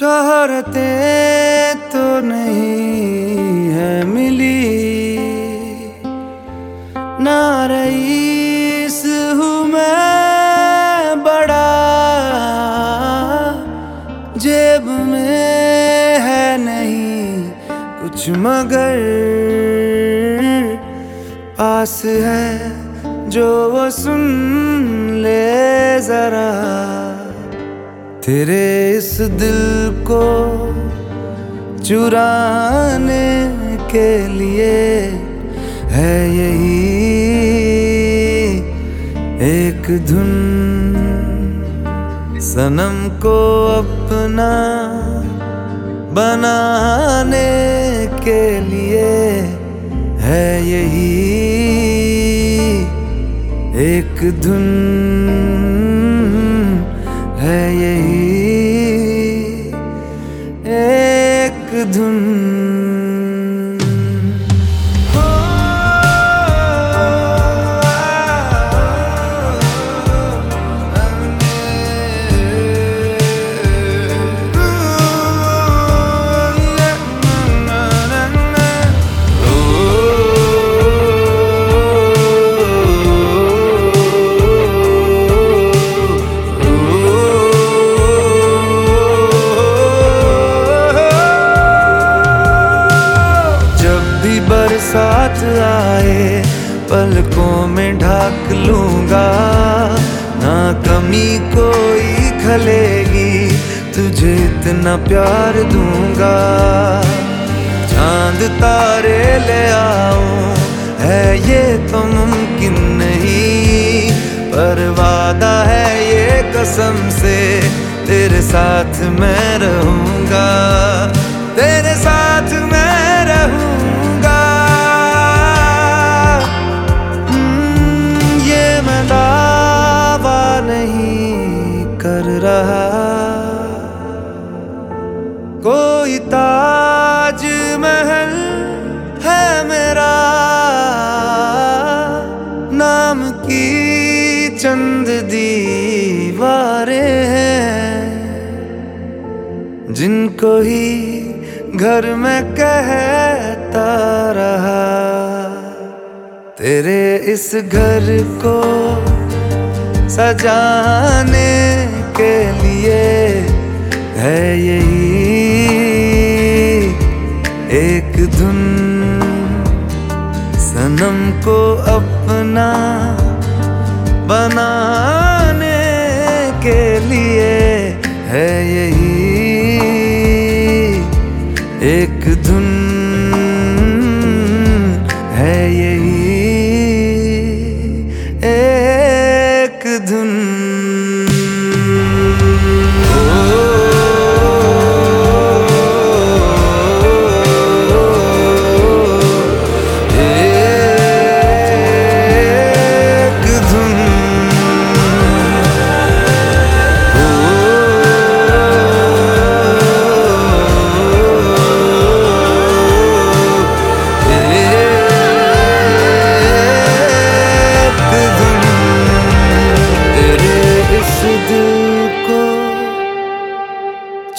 बातें तो नहीं है मिली। ना रईस हूँ मैं बड़ा, जेब में है नहीं कुछ मगर। पास है जो वो सुन ले जरा। तेरे इस दिल को चुराने के लिए है यही एक धुन। सनम को अपना बनाने के लिए है यही एक धुन। बरसात आए, पलकों में ढाक लूँगा। ना कमी कोई खलेगी, तुझे इतना प्यार दूँगा। चाँद तारे ले आओ, है ये तो मुमकिन नहीं। पर वादा है ये कसम से, तेरे साथ मैं रहूँगा। कोई ताज महल है मेरा नाम की चंद दीवारें हैं। जिनको ही घर में कहता रहा, तेरे इस घर को सजाने सनम को अपना बनाने के लिए है यही एक धुन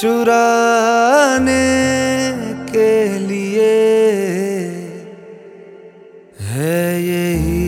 चुराने के लिए है यही